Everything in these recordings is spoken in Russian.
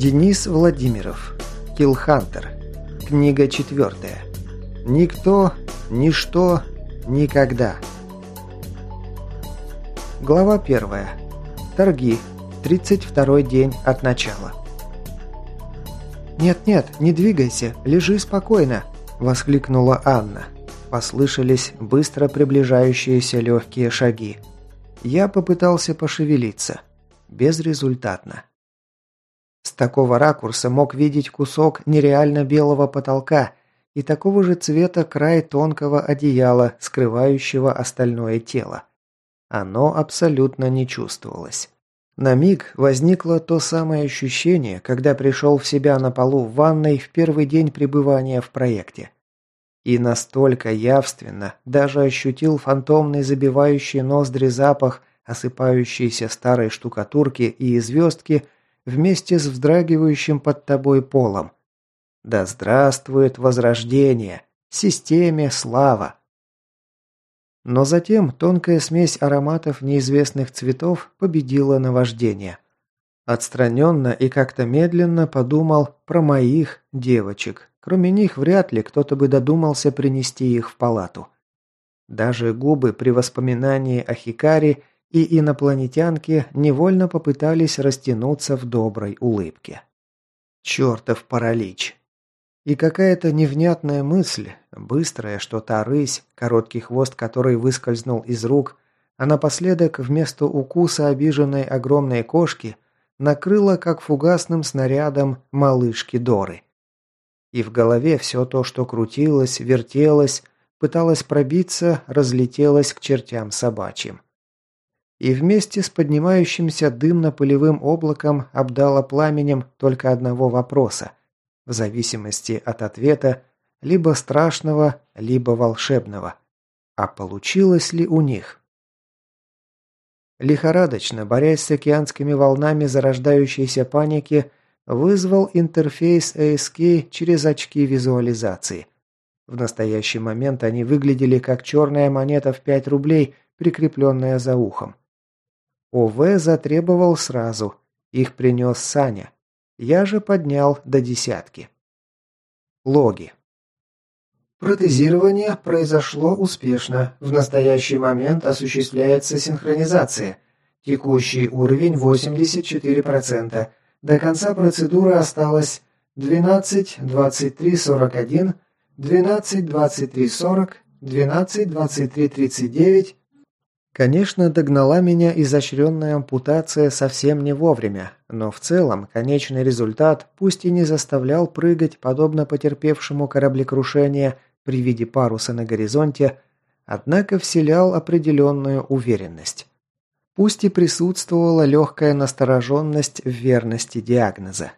Денис Владимиров. Киллхантер. Книга четвертая. Никто, ничто, никогда. Глава первая. Торги. 32 день от начала. «Нет-нет, не двигайся, лежи спокойно», – воскликнула Анна. Послышались быстро приближающиеся легкие шаги. Я попытался пошевелиться. Безрезультатно. С такого ракурса мог видеть кусок нереально белого потолка и такого же цвета край тонкого одеяла, скрывающего остальное тело. Оно абсолютно не чувствовалось. На миг возникло то самое ощущение, когда пришел в себя на полу в ванной в первый день пребывания в проекте. И настолько явственно даже ощутил фантомный забивающий ноздри запах осыпающейся старой штукатурки и звездки – вместе с вздрагивающим под тобой полом. Да здравствует возрождение! Системе слава! Но затем тонкая смесь ароматов неизвестных цветов победила наваждение. Отстраненно и как-то медленно подумал про моих девочек. Кроме них вряд ли кто-то бы додумался принести их в палату. Даже губы при воспоминании о Хикаре и инопланетянки невольно попытались растянуться в доброй улыбке. Чертов паралич. И какая-то невнятная мысль, быстрая, что та рысь, короткий хвост которой выскользнул из рук, а напоследок вместо укуса обиженной огромной кошки накрыла, как фугасным снарядом, малышки Доры. И в голове все то, что крутилось, вертелось, пыталось пробиться, разлетелось к чертям собачьим и вместе с поднимающимся дымно-пылевым облаком обдало пламенем только одного вопроса, в зависимости от ответа, либо страшного, либо волшебного. А получилось ли у них? Лихорадочно, борясь с океанскими волнами зарождающейся паники, вызвал интерфейс ASK через очки визуализации. В настоящий момент они выглядели как черная монета в 5 рублей, прикрепленная за ухом. ОВ затребовал сразу. Их принес Саня. Я же поднял до десятки. Логи. Протезирование произошло успешно. В настоящий момент осуществляется синхронизация. Текущий уровень 84%. До конца процедуры осталось 12, 23, 41, 12, 23, 40, 12, 23, 39, Конечно, догнала меня изощренная ампутация совсем не вовремя, но в целом конечный результат, пусть и не заставлял прыгать, подобно потерпевшему кораблекрушение при виде паруса на горизонте, однако вселял определенную уверенность. Пусть и присутствовала легкая настороженность в верности диагноза.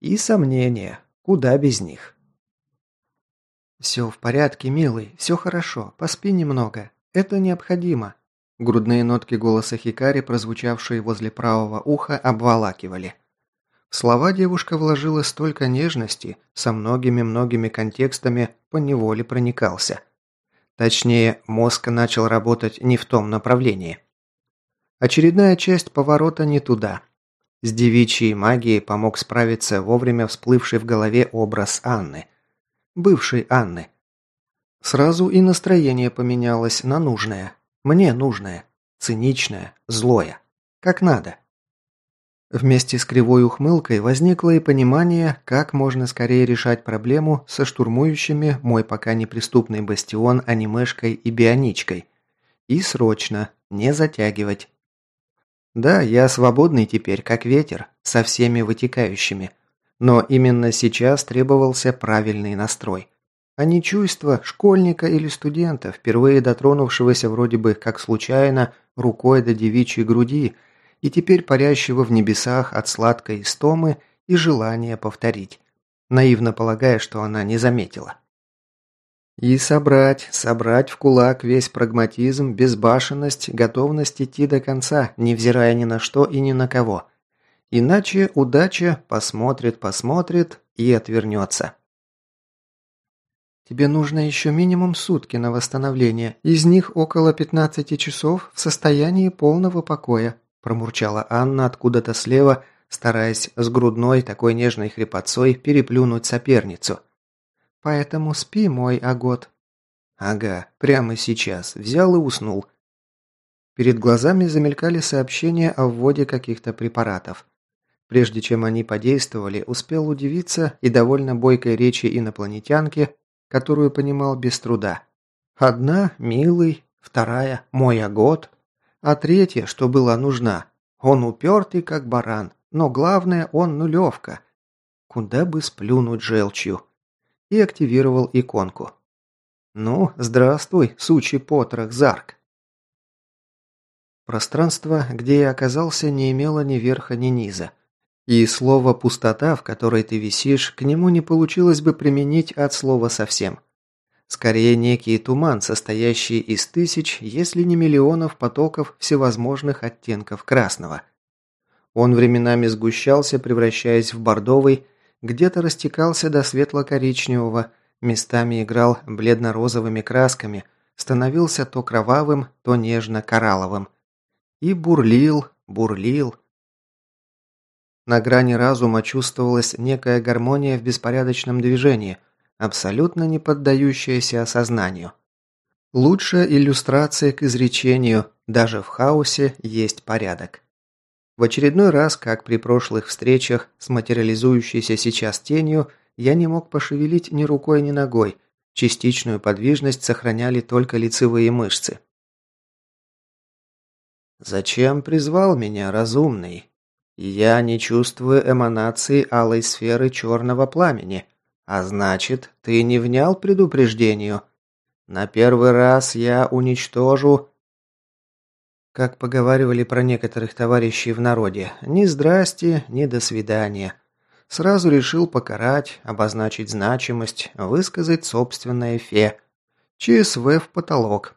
И сомнения, куда без них. «Все в порядке, милый, все хорошо, поспи немного. Это необходимо», Грудные нотки голоса Хикари, прозвучавшие возле правого уха, обволакивали. Слова девушка вложила столько нежности, со многими-многими контекстами поневоле проникался. Точнее, мозг начал работать не в том направлении. Очередная часть поворота не туда. С девичьей магией помог справиться вовремя всплывший в голове образ Анны. Бывшей Анны. Сразу и настроение поменялось на нужное. Мне нужное. Циничное. Злое. Как надо. Вместе с кривой ухмылкой возникло и понимание, как можно скорее решать проблему со штурмующими мой пока неприступный бастион анимешкой и бионичкой. И срочно, не затягивать. Да, я свободный теперь, как ветер, со всеми вытекающими. Но именно сейчас требовался правильный настрой а не чувство школьника или студента, впервые дотронувшегося вроде бы как случайно рукой до девичьей груди и теперь парящего в небесах от сладкой истомы и желания повторить, наивно полагая, что она не заметила. И собрать, собрать в кулак весь прагматизм, безбашенность, готовность идти до конца, невзирая ни на что и ни на кого. Иначе удача посмотрит, посмотрит и отвернется. Тебе нужно еще минимум сутки на восстановление. Из них около 15 часов в состоянии полного покоя», промурчала Анна откуда-то слева, стараясь с грудной такой нежной хрипотцой переплюнуть соперницу. «Поэтому спи, мой Агот». «Ага, прямо сейчас. Взял и уснул». Перед глазами замелькали сообщения о вводе каких-то препаратов. Прежде чем они подействовали, успел удивиться и довольно бойкой речи инопланетянки, которую понимал без труда. Одна – милый, вторая – мой агот, а третья, что была нужна, он упертый, как баран, но главное, он нулевка. Куда бы сплюнуть желчью? И активировал иконку. Ну, здравствуй, сучий потрох Зарк. Пространство, где я оказался, не имело ни верха, ни низа. И слово «пустота», в которой ты висишь, к нему не получилось бы применить от слова совсем. Скорее, некий туман, состоящий из тысяч, если не миллионов потоков всевозможных оттенков красного. Он временами сгущался, превращаясь в бордовый, где-то растекался до светло-коричневого, местами играл бледно-розовыми красками, становился то кровавым, то нежно-коралловым. И бурлил, бурлил, на грани разума чувствовалась некая гармония в беспорядочном движении, абсолютно не поддающаяся осознанию. Лучшая иллюстрация к изречению «даже в хаосе есть порядок». В очередной раз, как при прошлых встречах с материализующейся сейчас тенью, я не мог пошевелить ни рукой, ни ногой. Частичную подвижность сохраняли только лицевые мышцы. «Зачем призвал меня, разумный?» Я не чувствую эманации алой сферы черного пламени. А значит, ты не внял предупреждению. На первый раз я уничтожу... Как поговаривали про некоторых товарищей в народе, ни здрасте, ни до свидания. Сразу решил покарать, обозначить значимость, высказать собственное фе. ЧСВ в потолок.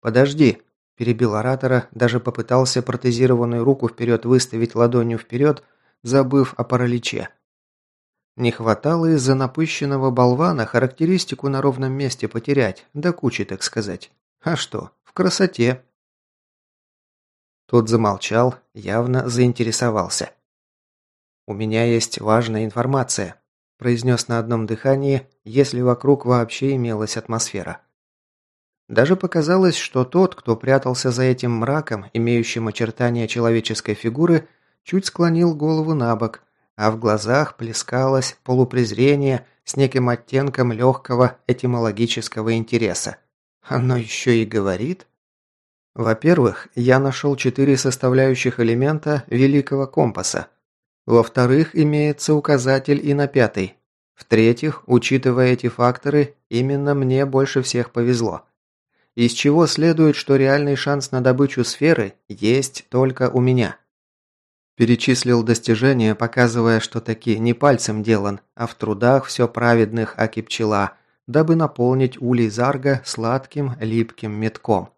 «Подожди», Перебил оратора, даже попытался протезированную руку вперед выставить ладонью вперед, забыв о параличе. Не хватало из-за напыщенного болвана характеристику на ровном месте потерять, да кучи, так сказать. А что, в красоте. Тот замолчал, явно заинтересовался. «У меня есть важная информация», – произнес на одном дыхании, если вокруг вообще имелась атмосфера. Даже показалось, что тот, кто прятался за этим мраком, имеющим очертания человеческой фигуры, чуть склонил голову на бок, а в глазах плескалось полупрезрение с неким оттенком легкого этимологического интереса. Оно еще и говорит? Во-первых, я нашел четыре составляющих элемента великого компаса. Во-вторых, имеется указатель и на пятый. В-третьих, учитывая эти факторы, именно мне больше всех повезло из чего следует, что реальный шанс на добычу сферы есть только у меня. Перечислил достижения, показывая, что таки не пальцем делан, а в трудах все праведных аки пчела, дабы наполнить улей Зарга сладким липким метком.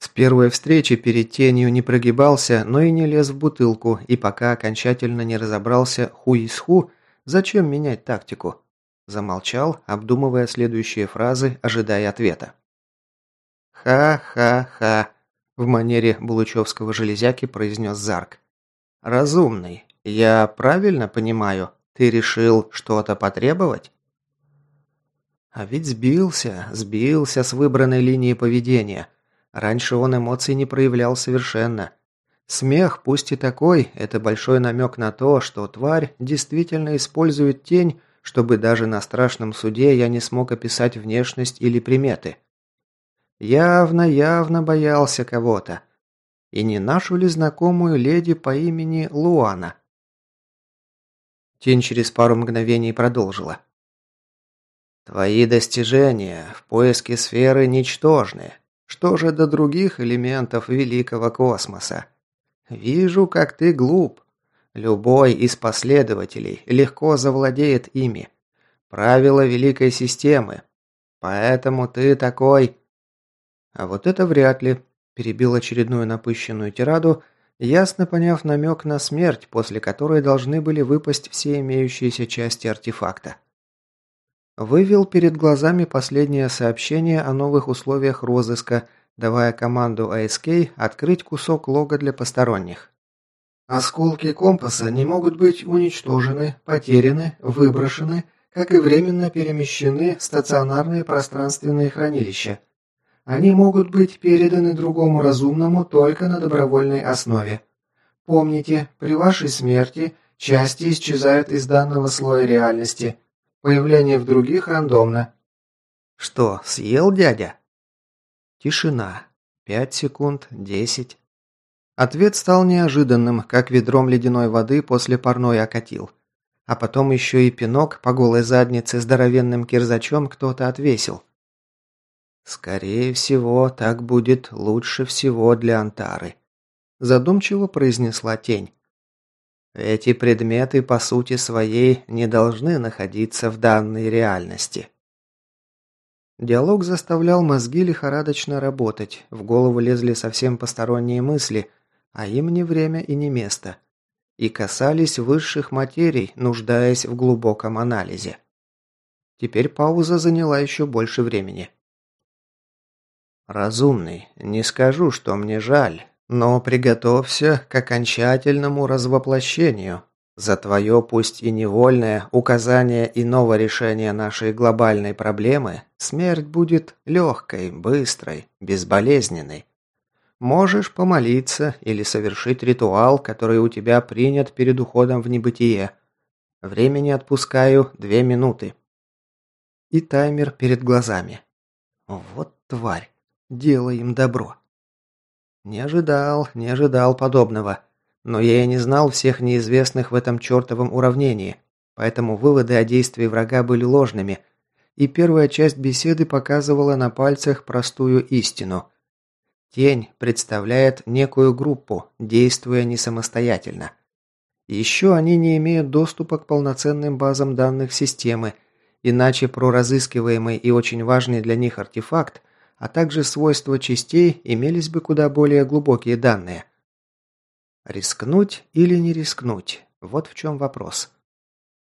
С первой встречи перед тенью не прогибался, но и не лез в бутылку, и пока окончательно не разобрался ху из ху, зачем менять тактику. Замолчал, обдумывая следующие фразы, ожидая ответа. «Ха-ха-ха», – в манере булычевского железяки произнес Зарк. «Разумный. Я правильно понимаю? Ты решил что-то потребовать?» А ведь сбился, сбился с выбранной линии поведения. Раньше он эмоций не проявлял совершенно. Смех, пусть и такой, это большой намек на то, что тварь действительно использует тень, чтобы даже на страшном суде я не смог описать внешность или приметы. Явно-явно боялся кого-то. И не нашу ли знакомую леди по имени Луана? Тень через пару мгновений продолжила. «Твои достижения в поиске сферы ничтожны. Что же до других элементов великого космоса? Вижу, как ты глуп. Любой из последователей легко завладеет ими. Правила великой системы. Поэтому ты такой а вот это вряд ли, перебил очередную напыщенную тираду, ясно поняв намек на смерть, после которой должны были выпасть все имеющиеся части артефакта. Вывел перед глазами последнее сообщение о новых условиях розыска, давая команду ASK открыть кусок лога для посторонних. Осколки компаса не могут быть уничтожены, потеряны, выброшены, как и временно перемещены в стационарные пространственные хранилища. Они могут быть переданы другому разумному только на добровольной основе. Помните, при вашей смерти части исчезают из данного слоя реальности. Появление в других рандомно. Что, съел дядя? Тишина. Пять секунд, десять. Ответ стал неожиданным, как ведром ледяной воды после парной окатил. А потом еще и пинок по голой заднице здоровенным кирзачом кто-то отвесил. «Скорее всего, так будет лучше всего для Антары», – задумчиво произнесла тень. «Эти предметы по сути своей не должны находиться в данной реальности». Диалог заставлял мозги лихорадочно работать, в голову лезли совсем посторонние мысли, а им не время и не место. И касались высших материй, нуждаясь в глубоком анализе. Теперь пауза заняла еще больше времени. «Разумный, не скажу, что мне жаль, но приготовься к окончательному развоплощению. За твое, пусть и невольное, указание иного решения нашей глобальной проблемы смерть будет легкой, быстрой, безболезненной. Можешь помолиться или совершить ритуал, который у тебя принят перед уходом в небытие. Времени отпускаю две минуты. И таймер перед глазами. Вот тварь. Делай им добро. Не ожидал, не ожидал подобного. Но я и не знал всех неизвестных в этом чертовом уравнении, поэтому выводы о действии врага были ложными, и первая часть беседы показывала на пальцах простую истину. Тень представляет некую группу, действуя не самостоятельно. Еще они не имеют доступа к полноценным базам данных системы, иначе про разыскиваемый и очень важный для них артефакт а также свойства частей имелись бы куда более глубокие данные. Рискнуть или не рискнуть? Вот в чем вопрос.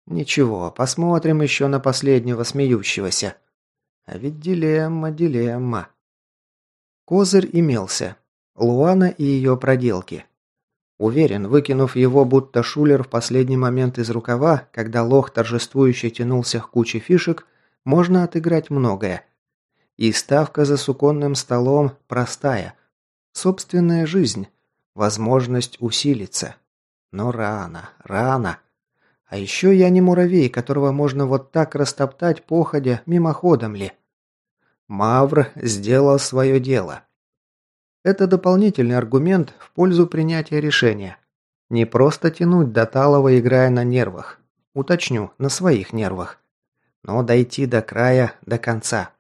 Ничего, посмотрим еще на последнего смеющегося. А ведь дилемма, дилемма. Козырь имелся. Луана и ее проделки. Уверен, выкинув его будто шулер в последний момент из рукава, когда лох торжествующе тянулся к куче фишек, можно отыграть многое. И ставка за суконным столом простая. Собственная жизнь. Возможность усилиться. Но рано, рано. А еще я не муравей, которого можно вот так растоптать походя, мимоходом ли. Мавр сделал свое дело. Это дополнительный аргумент в пользу принятия решения. Не просто тянуть до Талова, играя на нервах. Уточню, на своих нервах. Но дойти до края, до конца.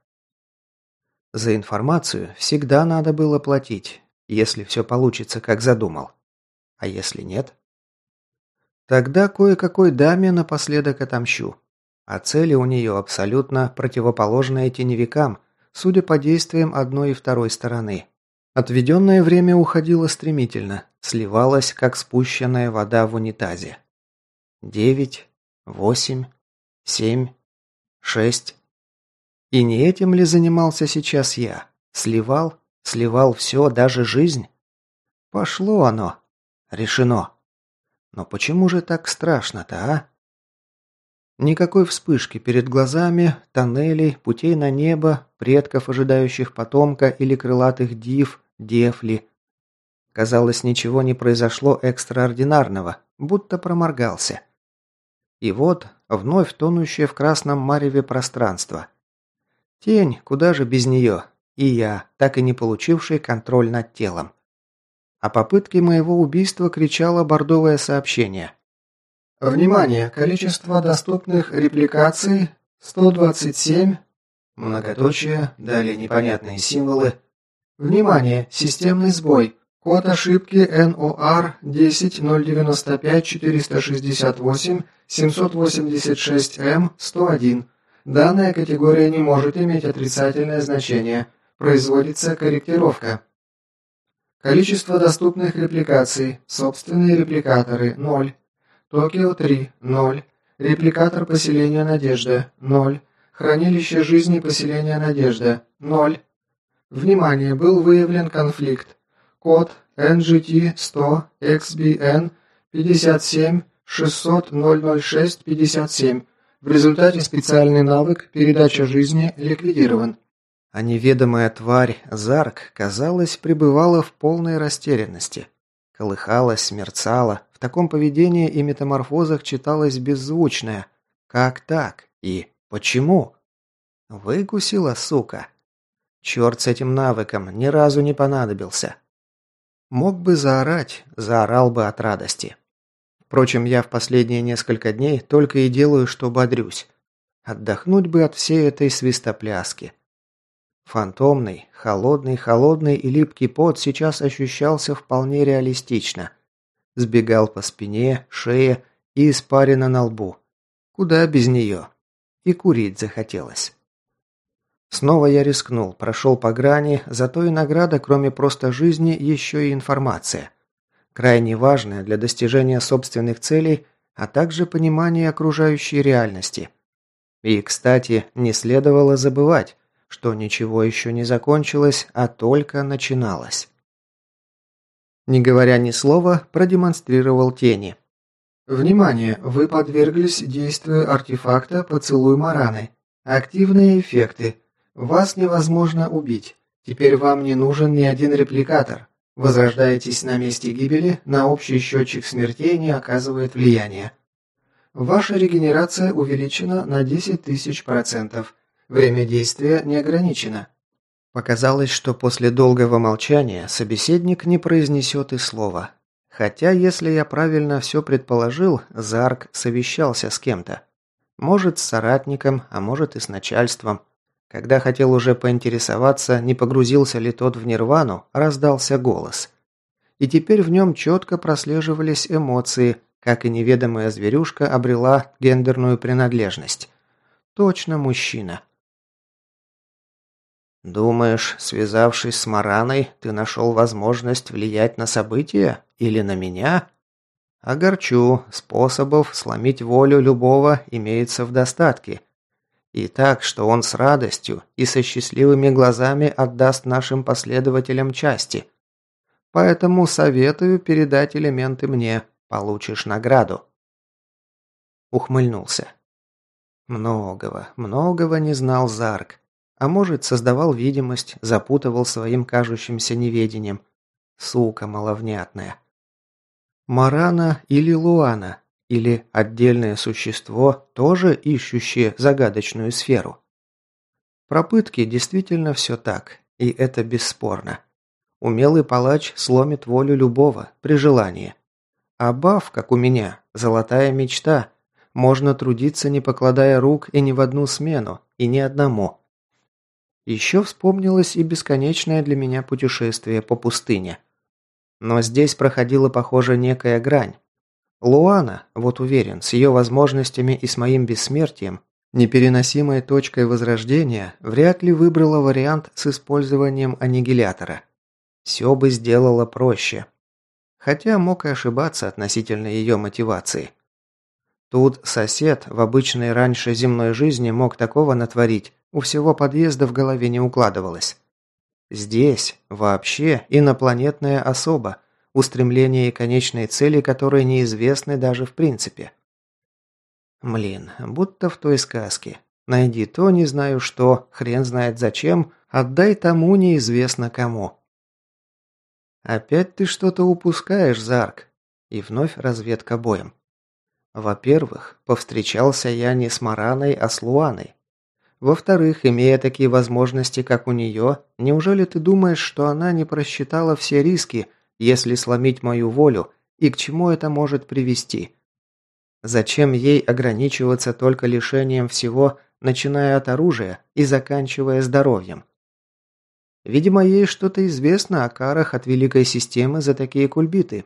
За информацию всегда надо было платить, если все получится, как задумал. А если нет? Тогда кое-какой даме напоследок отомщу. А цели у нее абсолютно противоположные теневикам, судя по действиям одной и второй стороны. Отведенное время уходило стремительно, сливалось, как спущенная вода в унитазе. Девять, восемь, семь, шесть. И не этим ли занимался сейчас я? Сливал? Сливал все, даже жизнь? Пошло оно. Решено. Но почему же так страшно-то, а? Никакой вспышки перед глазами, тоннелей, путей на небо, предков, ожидающих потомка или крылатых див, дефли. Казалось, ничего не произошло экстраординарного, будто проморгался. И вот, вновь тонущее в красном мареве пространство – Тень, куда же без нее? И я, так и не получивший контроль над телом. О попытке моего убийства кричало бордовое сообщение. «Внимание! Количество доступных репликаций 127...» Многоточие, далее непонятные символы. «Внимание! Системный сбой. Код ошибки NOR 10095 468 786 M 101. Данная категория не может иметь отрицательное значение. Производится корректировка. Количество доступных репликаций. Собственные репликаторы – 0. Токио – 3 – 0. Репликатор поселения «Надежда» – 0. Хранилище жизни поселения «Надежда» – 0. Внимание, был выявлен конфликт. Код NGT 100 XBN 57 60000657 в результате специальный навык «Передача жизни» ликвидирован. А неведомая тварь, Зарк, казалось, пребывала в полной растерянности. Колыхалась, мерцала. В таком поведении и метаморфозах читалось беззвучное «Как так?» и «Почему?» Выкусила, сука. Черт с этим навыком, ни разу не понадобился. Мог бы заорать, заорал бы от радости. Впрочем, я в последние несколько дней только и делаю, что бодрюсь. Отдохнуть бы от всей этой свистопляски. Фантомный, холодный, холодный и липкий пот сейчас ощущался вполне реалистично. Сбегал по спине, шее и испарина на лбу. Куда без нее? И курить захотелось. Снова я рискнул, прошел по грани, зато и награда, кроме просто жизни, еще и информация. Крайне важная для достижения собственных целей, а также понимания окружающей реальности. И, кстати, не следовало забывать, что ничего еще не закончилось, а только начиналось. Не говоря ни слова, продемонстрировал тени. Внимание! Вы подверглись действию артефакта «Поцелуй Мараны». Активные эффекты. Вас невозможно убить. Теперь вам не нужен ни один репликатор. Возрождаетесь на месте гибели, на общий счетчик смертей не оказывает влияния. Ваша регенерация увеличена на 10 тысяч процентов. Время действия не ограничено. Показалось, что после долгого молчания собеседник не произнесет и слова. Хотя, если я правильно все предположил, Зарк совещался с кем-то. Может, с соратником, а может и с начальством. Когда хотел уже поинтересоваться, не погрузился ли тот в нирвану, раздался голос. И теперь в нем четко прослеживались эмоции, как и неведомая зверюшка обрела гендерную принадлежность. Точно мужчина. «Думаешь, связавшись с Мараной, ты нашел возможность влиять на события? Или на меня?» «Огорчу. Способов сломить волю любого имеется в достатке. И так, что он с радостью и со счастливыми глазами отдаст нашим последователям части. Поэтому советую передать элементы мне. Получишь награду». Ухмыльнулся. Многого, многого не знал Зарк. А может, создавал видимость, запутывал своим кажущимся неведением. Сука маловнятная. Марана или Луана, или отдельное существо, тоже ищущее загадочную сферу. Про пытки действительно все так, и это бесспорно. Умелый палач сломит волю любого, при желании. А баф, как у меня, золотая мечта. Можно трудиться, не покладая рук, и не в одну смену, и не одному. Еще вспомнилось и бесконечное для меня путешествие по пустыне. Но здесь проходила, похоже, некая грань. Луана, вот уверен, с ее возможностями и с моим бессмертием, непереносимой точкой возрождения, вряд ли выбрала вариант с использованием аннигилятора. Все бы сделала проще. Хотя мог и ошибаться относительно ее мотивации. Тут сосед в обычной раньше земной жизни мог такого натворить, у всего подъезда в голове не укладывалось. Здесь вообще инопланетная особа, устремления и конечные цели которой неизвестны даже в принципе. Блин, будто в той сказке. Найди то, не знаю что, хрен знает зачем, отдай тому неизвестно кому. Опять ты что-то упускаешь, Зарк. И вновь разведка боем. Во-первых, повстречался я не с Мараной, а с Луаной. Во-вторых, имея такие возможности, как у нее, неужели ты думаешь, что она не просчитала все риски, если сломить мою волю, и к чему это может привести? Зачем ей ограничиваться только лишением всего, начиная от оружия и заканчивая здоровьем? Видимо, ей что-то известно о карах от Великой Системы за такие кульбиты.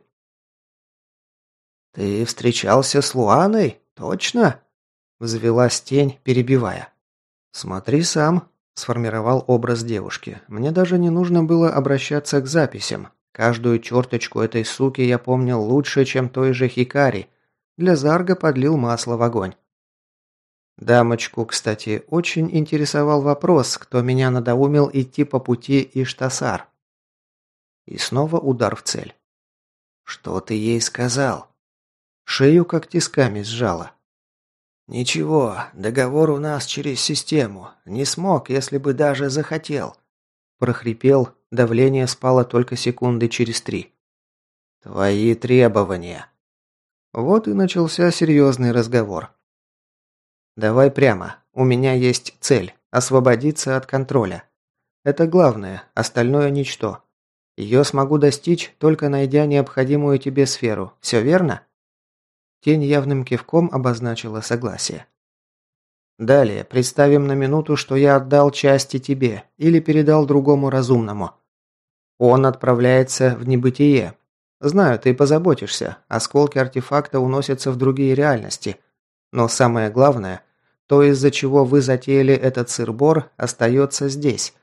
«Ты встречался с Луаной? Точно?» Взвелась тень, перебивая. «Смотри сам», – сформировал образ девушки. «Мне даже не нужно было обращаться к записям. Каждую черточку этой суки я помнил лучше, чем той же Хикари. Для Зарга подлил масло в огонь». Дамочку, кстати, очень интересовал вопрос, кто меня надоумил идти по пути Иштасар. И снова удар в цель. «Что ты ей сказал?» Шею как тисками сжала. «Ничего, договор у нас через систему. Не смог, если бы даже захотел». Прохрипел, давление спало только секунды через три. «Твои требования». Вот и начался серьезный разговор. «Давай прямо. У меня есть цель – освободиться от контроля. Это главное, остальное – ничто. Ее смогу достичь, только найдя необходимую тебе сферу. Все верно?» Тень явным кивком обозначила согласие. Далее, представим на минуту, что я отдал части тебе или передал другому разумному. Он отправляется в небытие. Знаю, ты позаботишься, осколки артефакта уносятся в другие реальности. Но самое главное, то, из-за чего вы затеяли этот сырбор, остается здесь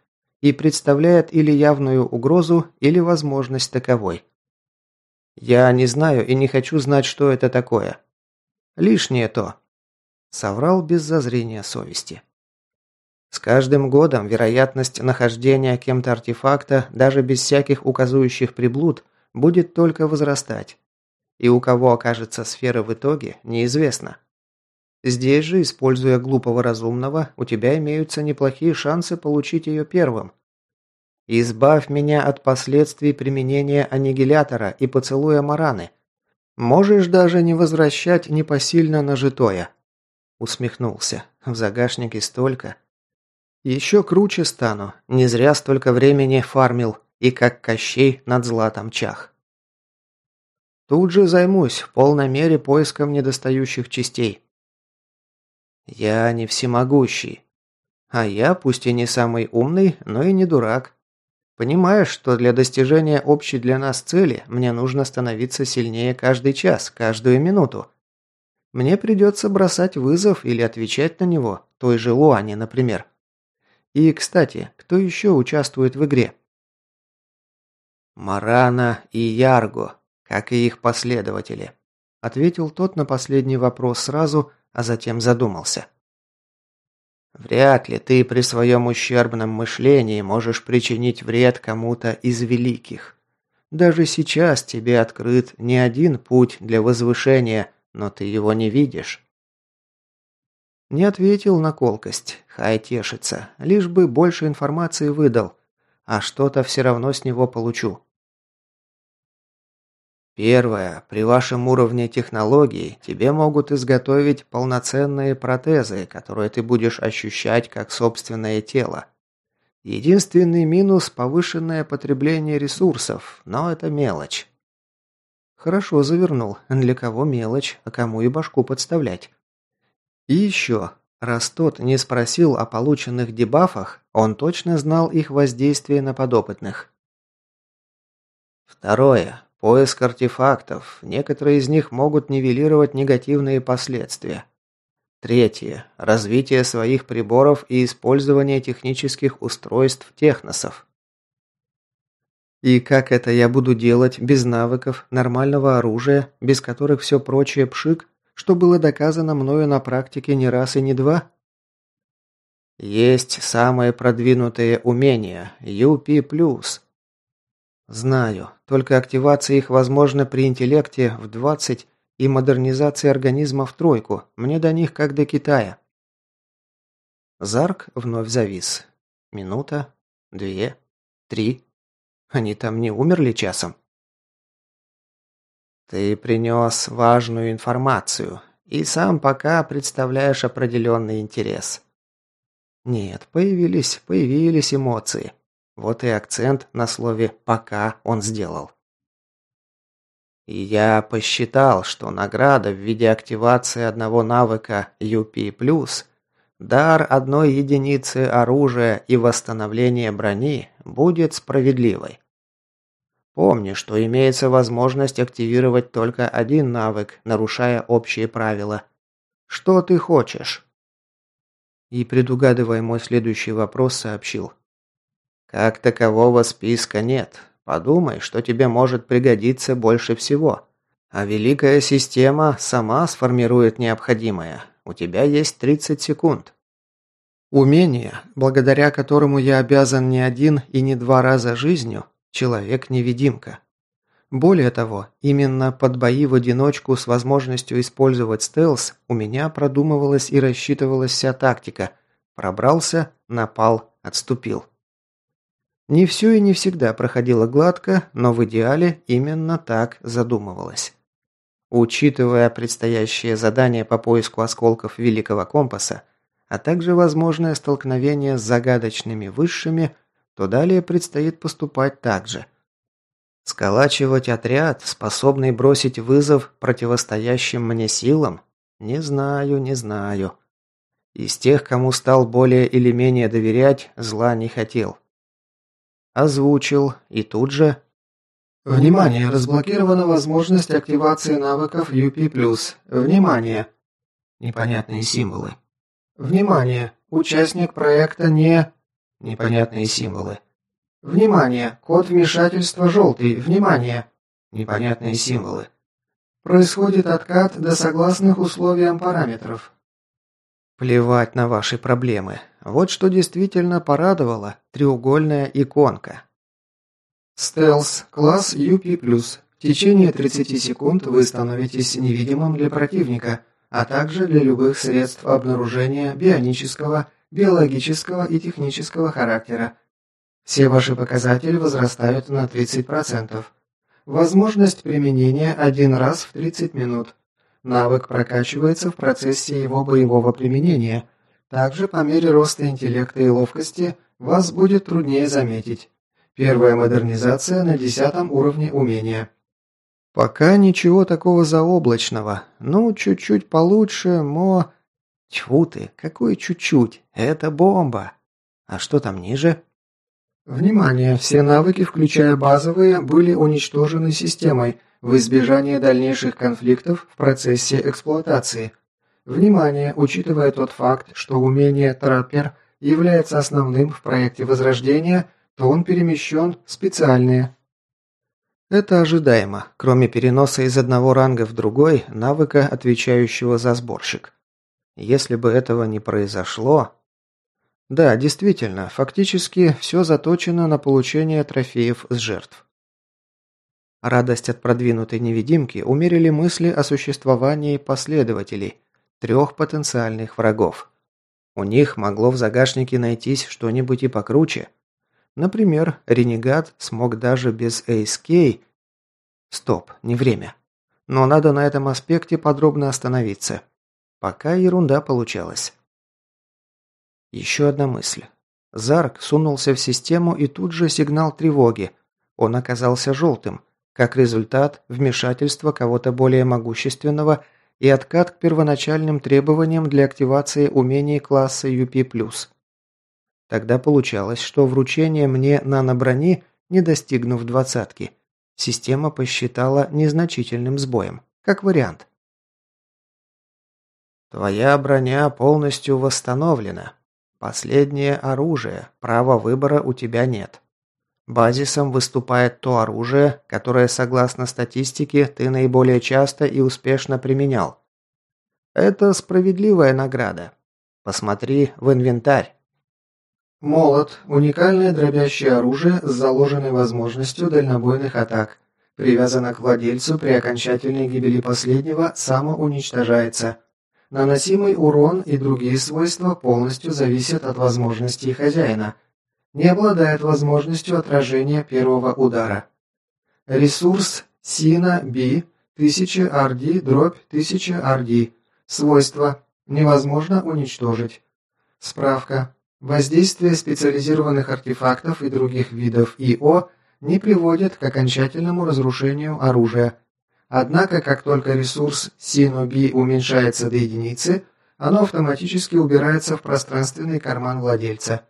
и представляет или явную угрозу, или возможность таковой. Я не знаю и не хочу знать, что это такое. Лишнее то. Соврал без зазрения совести. С каждым годом вероятность нахождения кем-то артефакта, даже без всяких указующих приблуд, будет только возрастать. И у кого окажется сфера в итоге, неизвестно. Здесь же, используя глупого разумного, у тебя имеются неплохие шансы получить ее первым. Избавь меня от последствий применения аннигилятора и поцелуя Мараны. Можешь даже не возвращать непосильно нажитое. Усмехнулся. В загашнике столько. Еще круче стану. Не зря столько времени фармил и как Кощей над златом чах. Тут же займусь в полной мере поиском недостающих частей. Я не всемогущий. А я, пусть и не самый умный, но и не дурак. Понимаешь, что для достижения общей для нас цели мне нужно становиться сильнее каждый час, каждую минуту. Мне придется бросать вызов или отвечать на него, той же Луане, например. И, кстати, кто еще участвует в игре? Марана и Ярго, как и их последователи. Ответил тот на последний вопрос сразу, а затем задумался. Вряд ли ты при своем ущербном мышлении можешь причинить вред кому-то из великих. Даже сейчас тебе открыт не один путь для возвышения, но ты его не видишь. Не ответил на колкость, хай тешится, лишь бы больше информации выдал, а что-то все равно с него получу. Первое. При вашем уровне технологий тебе могут изготовить полноценные протезы, которые ты будешь ощущать как собственное тело. Единственный минус – повышенное потребление ресурсов, но это мелочь. Хорошо завернул. Для кого мелочь, а кому и башку подставлять. И еще. Раз тот не спросил о полученных дебафах, он точно знал их воздействие на подопытных. Второе. Поиск артефактов. Некоторые из них могут нивелировать негативные последствия. Третье. Развитие своих приборов и использование технических устройств техносов. И как это я буду делать без навыков, нормального оружия, без которых все прочее пшик, что было доказано мною на практике не раз и не два? Есть самые продвинутые умения, UP+. Знаю, только активация их возможна при интеллекте в 20 и модернизации организма в тройку. Мне до них как до Китая. Зарк вновь завис. Минута, две, три. Они там не умерли часом? Ты принес важную информацию и сам пока представляешь определенный интерес. Нет, появились, появились эмоции. Вот и акцент на слове «пока» он сделал. Я посчитал, что награда в виде активации одного навыка UP+, дар одной единицы оружия и восстановление брони будет справедливой. Помни, что имеется возможность активировать только один навык, нарушая общие правила. Что ты хочешь? И предугадывая мой следующий вопрос, сообщил. Как такового списка нет. Подумай, что тебе может пригодиться больше всего. А великая система сама сформирует необходимое. У тебя есть 30 секунд. Умение, благодаря которому я обязан не один и не два раза жизнью, человек-невидимка. Более того, именно под бои в одиночку с возможностью использовать стелс у меня продумывалась и рассчитывалась вся тактика. Пробрался, напал, отступил. Не все и не всегда проходило гладко, но в идеале именно так задумывалось. Учитывая предстоящее задание по поиску осколков Великого Компаса, а также возможное столкновение с загадочными высшими, то далее предстоит поступать так же. Сколачивать отряд, способный бросить вызов противостоящим мне силам? Не знаю, не знаю. Из тех, кому стал более или менее доверять, зла не хотел. Озвучил и тут же Внимание! Разблокирована возможность активации навыков UP+. Внимание! Непонятные символы. Внимание! Участник проекта не... Непонятные символы. Внимание! Код вмешательства желтый. Внимание! Непонятные символы. Происходит откат до согласных условиям параметров. Плевать на ваши проблемы. Вот что действительно порадовало – треугольная иконка. Стелс, класс UP+. В течение 30 секунд вы становитесь невидимым для противника, а также для любых средств обнаружения бионического, биологического и технического характера. Все ваши показатели возрастают на 30%. Возможность применения один раз в 30 минут. Навык прокачивается в процессе его боевого применения. Также по мере роста интеллекта и ловкости вас будет труднее заметить. Первая модернизация на десятом уровне умения. Пока ничего такого заоблачного. Ну, чуть-чуть получше, мо... Тьфу ты, какой чуть-чуть? Это бомба. А что там ниже? Внимание! Все навыки, включая базовые, были уничтожены системой в избежание дальнейших конфликтов в процессе эксплуатации. Внимание! Учитывая тот факт, что умение Траппер является основным в проекте Возрождения – то он перемещен в специальные. Это ожидаемо, кроме переноса из одного ранга в другой навыка, отвечающего за сборщик. Если бы этого не произошло... Да, действительно, фактически все заточено на получение трофеев с жертв. Радость от продвинутой невидимки умерили мысли о существовании последователей, трех потенциальных врагов. У них могло в загашнике найтись что-нибудь и покруче – Например, Ренегат смог даже без ASK... Стоп, не время. Но надо на этом аспекте подробно остановиться. Пока ерунда получалась. Еще одна мысль. Зарк сунулся в систему и тут же сигнал тревоги. Он оказался желтым. Как результат, вмешательство кого-то более могущественного и откат к первоначальным требованиям для активации умений класса UP+. Тогда получалось, что вручение мне наноброни, не достигнув двадцатки, система посчитала незначительным сбоем, как вариант. Твоя броня полностью восстановлена. Последнее оружие, права выбора у тебя нет. Базисом выступает то оружие, которое, согласно статистике, ты наиболее часто и успешно применял. Это справедливая награда. Посмотри в инвентарь. Молот – уникальное дробящее оружие с заложенной возможностью дальнобойных атак. Привязано к владельцу при окончательной гибели последнего, самоуничтожается. Наносимый урон и другие свойства полностью зависят от возможностей хозяина. Не обладает возможностью отражения первого удара. Ресурс Сина Би 1000 RD дробь 1000 RD. Свойства. Невозможно уничтожить. Справка. Воздействие специализированных артефактов и других видов ИО не приводит к окончательному разрушению оружия. Однако, как только ресурс Синоби уменьшается до единицы, оно автоматически убирается в пространственный карман владельца.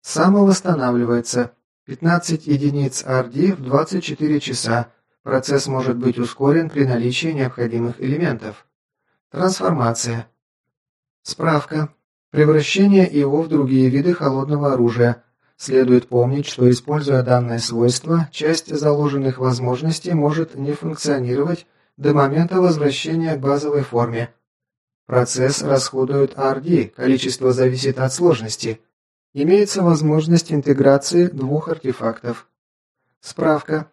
Самовосстанавливается. 15 единиц RD в 24 часа. Процесс может быть ускорен при наличии необходимых элементов. Трансформация. Справка. Превращение ИО в другие виды холодного оружия. Следует помнить, что используя данное свойство, часть заложенных возможностей может не функционировать до момента возвращения к базовой форме. Процесс расходует RD, количество зависит от сложности. Имеется возможность интеграции двух артефактов. Справка.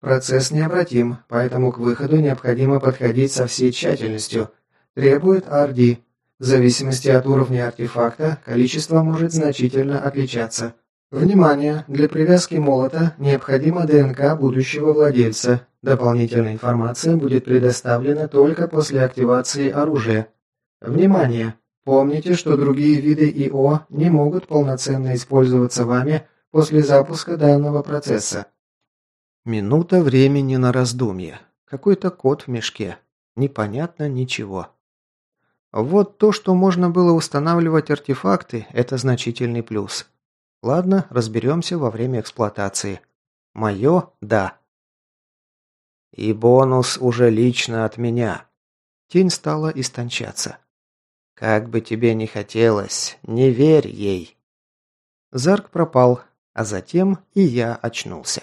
Процесс необратим, поэтому к выходу необходимо подходить со всей тщательностью. Требует RD. В зависимости от уровня артефакта, количество может значительно отличаться. Внимание! Для привязки молота необходима ДНК будущего владельца. Дополнительная информация будет предоставлена только после активации оружия. Внимание! Помните, что другие виды ИО не могут полноценно использоваться вами после запуска данного процесса. Минута времени на раздумье. Какой-то код в мешке. Непонятно ничего. Вот то, что можно было устанавливать артефакты, это значительный плюс. Ладно, разберемся во время эксплуатации. Мое – да. И бонус уже лично от меня. Тень стала истончаться. Как бы тебе ни хотелось, не верь ей. Зарк пропал, а затем и я очнулся.